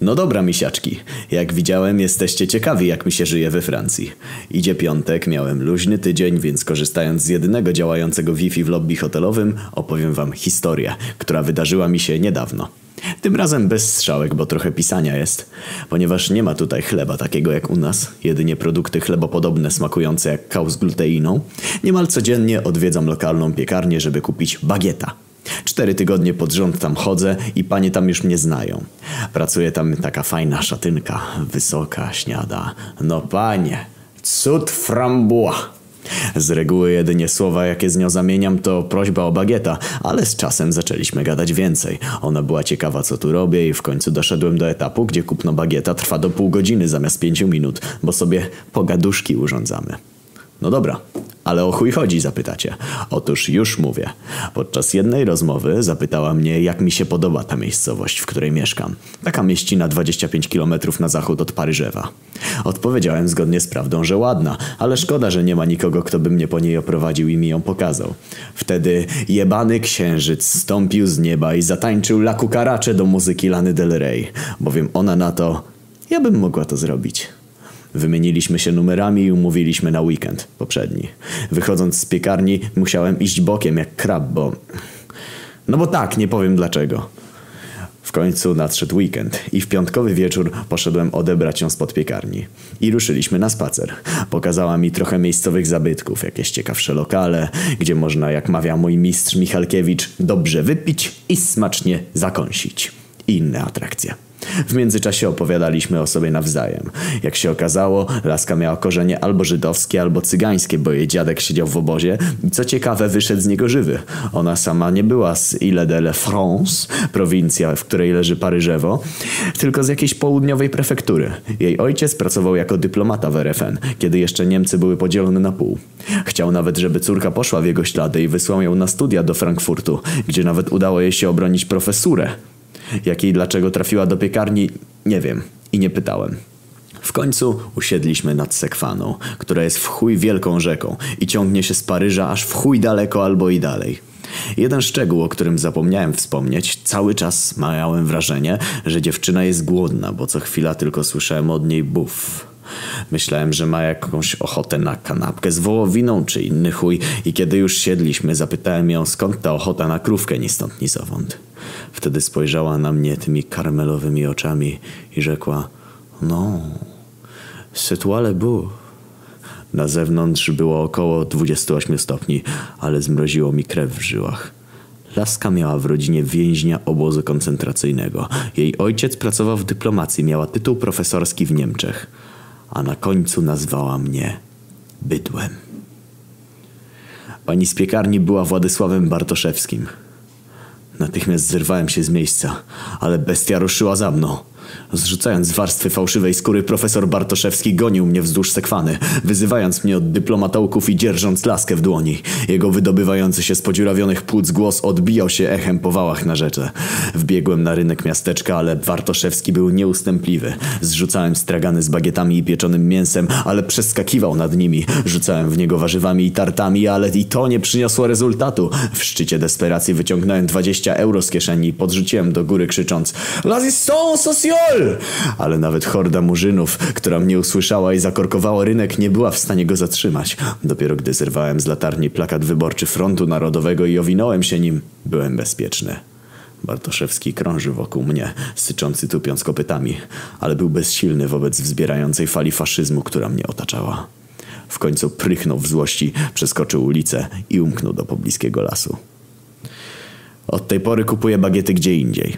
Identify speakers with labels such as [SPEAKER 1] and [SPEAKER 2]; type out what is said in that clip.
[SPEAKER 1] No dobra, misiaczki. Jak widziałem, jesteście ciekawi, jak mi się żyje we Francji. Idzie piątek, miałem luźny tydzień, więc korzystając z jedynego działającego Wi-Fi w lobby hotelowym, opowiem wam historię, która wydarzyła mi się niedawno. Tym razem bez strzałek, bo trochę pisania jest. Ponieważ nie ma tutaj chleba takiego jak u nas, jedynie produkty chlebopodobne smakujące jak kał z gluteiną, niemal codziennie odwiedzam lokalną piekarnię, żeby kupić bagieta. Cztery tygodnie pod rząd tam chodzę i panie tam już mnie znają. Pracuje tam taka fajna szatynka, wysoka, śniada. No panie, cud frambuła. Z reguły jedynie słowa, jakie z nią zamieniam, to prośba o bagieta, ale z czasem zaczęliśmy gadać więcej. Ona była ciekawa, co tu robię i w końcu doszedłem do etapu, gdzie kupno bagieta trwa do pół godziny zamiast pięciu minut, bo sobie pogaduszki urządzamy. No dobra, ale o chuj chodzi, zapytacie. Otóż już mówię. Podczas jednej rozmowy zapytała mnie, jak mi się podoba ta miejscowość, w której mieszkam. Taka mieścina 25 km na zachód od Paryżewa. Odpowiedziałem zgodnie z prawdą, że ładna, ale szkoda, że nie ma nikogo, kto by mnie po niej oprowadził i mi ją pokazał. Wtedy jebany księżyc stąpił z nieba i zatańczył La Cucaracze do muzyki Lany Del Rey, bowiem ona na to... Ja bym mogła to zrobić. Wymieniliśmy się numerami i umówiliśmy na weekend poprzedni. Wychodząc z piekarni musiałem iść bokiem jak krab, bo... No bo tak, nie powiem dlaczego. W końcu nadszedł weekend i w piątkowy wieczór poszedłem odebrać ją spod piekarni. I ruszyliśmy na spacer. Pokazała mi trochę miejscowych zabytków, jakieś ciekawsze lokale, gdzie można, jak mawia mój mistrz Michalkiewicz, dobrze wypić i smacznie zakąsić. Inne atrakcje. W międzyczasie opowiadaliśmy o sobie nawzajem. Jak się okazało, laska miała korzenie albo żydowskie, albo cygańskie, bo jej dziadek siedział w obozie i co ciekawe wyszedł z niego żywy. Ona sama nie była z Ile-de-la-France, prowincja, w której leży Paryżewo, tylko z jakiejś południowej prefektury. Jej ojciec pracował jako dyplomata w RFN, kiedy jeszcze Niemcy były podzielone na pół. Chciał nawet, żeby córka poszła w jego ślady i wysłał ją na studia do Frankfurtu, gdzie nawet udało jej się obronić profesurę. Jak i dlaczego trafiła do piekarni, nie wiem i nie pytałem. W końcu usiedliśmy nad Sekwaną, która jest w chuj wielką rzeką i ciągnie się z Paryża aż w chuj daleko albo i dalej. Jeden szczegół, o którym zapomniałem wspomnieć, cały czas miałem wrażenie, że dziewczyna jest głodna, bo co chwila tylko słyszałem od niej buf. Myślałem, że ma jakąś ochotę na kanapkę z wołowiną czy inny chuj i kiedy już siedliśmy, zapytałem ją skąd ta ochota na krówkę ni stąd ni zowąd. Wtedy spojrzała na mnie tymi karmelowymi oczami i rzekła No, c'est toi le beau. Na zewnątrz było około 28 stopni, ale zmroziło mi krew w żyłach. Laska miała w rodzinie więźnia obozu koncentracyjnego. Jej ojciec pracował w dyplomacji, miała tytuł profesorski w Niemczech. A na końcu nazwała mnie bydłem. Pani z piekarni była Władysławem Bartoszewskim. Natychmiast zerwałem się z miejsca, ale bestia ruszyła za mną. Zrzucając warstwy fałszywej skóry, profesor Bartoszewski gonił mnie wzdłuż sekwany, wyzywając mnie od dyplomatołków i dzierżąc laskę w dłoni. Jego wydobywający się z podziurawionych płuc głos odbijał się echem po wałach na rzece. Wbiegłem na rynek miasteczka, ale Bartoszewski był nieustępliwy. Zrzucałem stragany z bagietami i pieczonym mięsem, ale przeskakiwał nad nimi. Rzucałem w niego warzywami i tartami, ale i to nie przyniosło rezultatu. W szczycie desperacji wyciągnąłem 20 euro z kieszeni i podrzuciłem do góry krzycząc L'Assistance sociale! Ale nawet horda murzynów, która mnie usłyszała i zakorkowała rynek, nie była w stanie go zatrzymać. Dopiero gdy zerwałem z latarni plakat wyborczy Frontu Narodowego i owinąłem się nim, byłem bezpieczny. Bartoszewski krążył wokół mnie, syczący tupiąc kopytami, ale był bezsilny wobec wzbierającej fali faszyzmu, która mnie otaczała. W końcu prychnął w złości, przeskoczył ulicę i umknął do pobliskiego lasu. Od tej pory kupuję bagiety gdzie indziej.